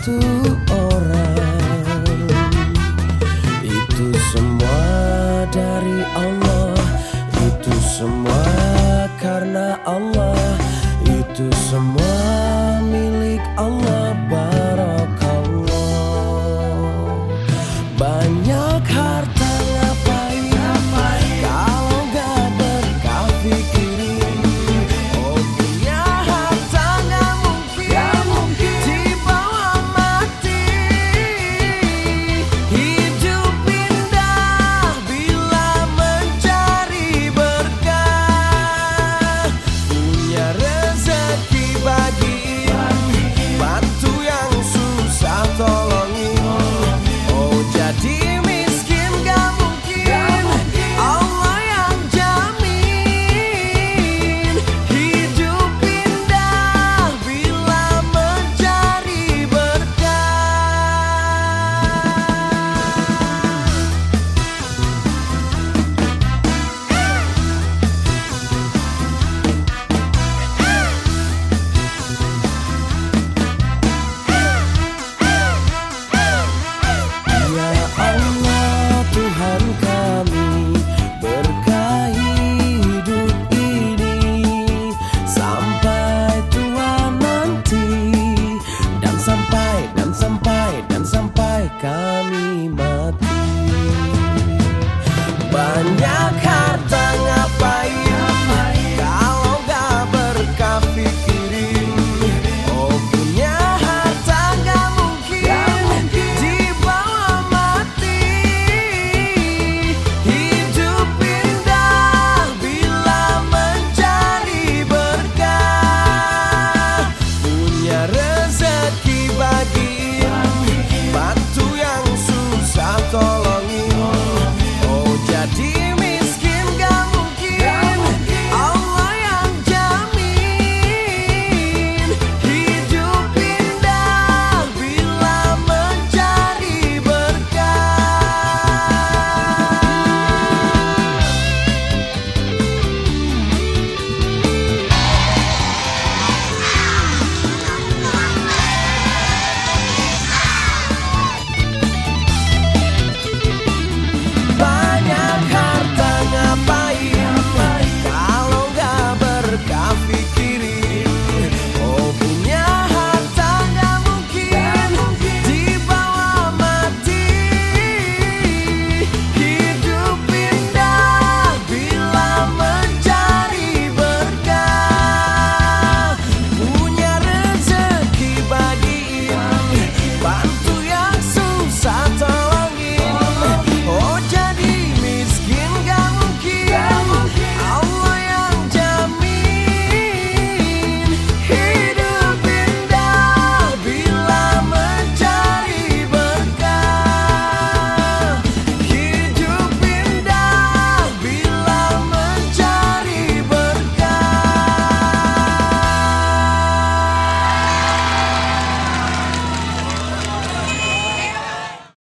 satu orang. Itu semua dari Allah. Itu semua karena Allah. Itu semua